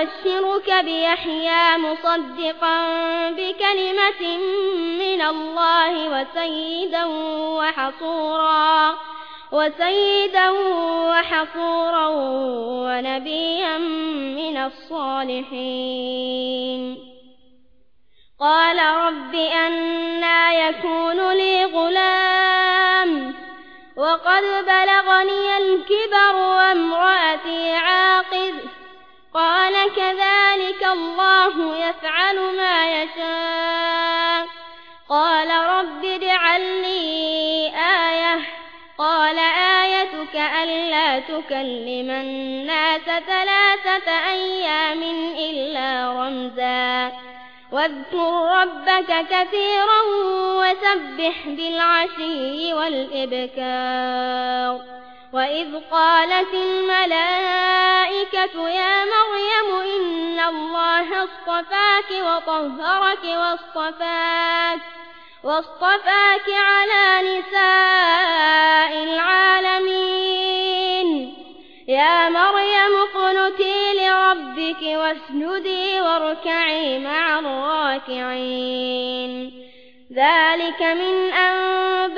يبشرك بيحيى مصدقا بكلمة من الله وسيدا وحصورا وسيدا وحصورا ونبيا من الصالحين. قال رب أنا يكون لي غلام وقد بلغني الكبر وامرأتي كذلك الله يفعل ما يشاء. قال رب اجعل لي آية. قال آيتك ألا تكلم الناس ثلاثة أيام إلا رمزا. واذكر ربك كثيرا وسبح بالعشي والإبكار. وإذ قالت الملائكة يا مريم إن الله اصطفاك وطهرك واصطفاك واصطفاك على نساء العالمين. يا مريم قنتي لربك واسجدي واركعي مع الراكعين. ذلك من أنباء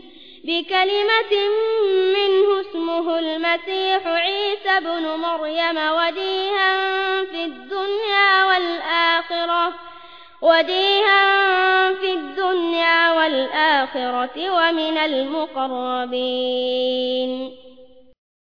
بكلمة منه اسمه المسيح عيسى بن مريم وديها في الدنيا والآخرة وديها في الدنيا والآخرة ومن المقربين.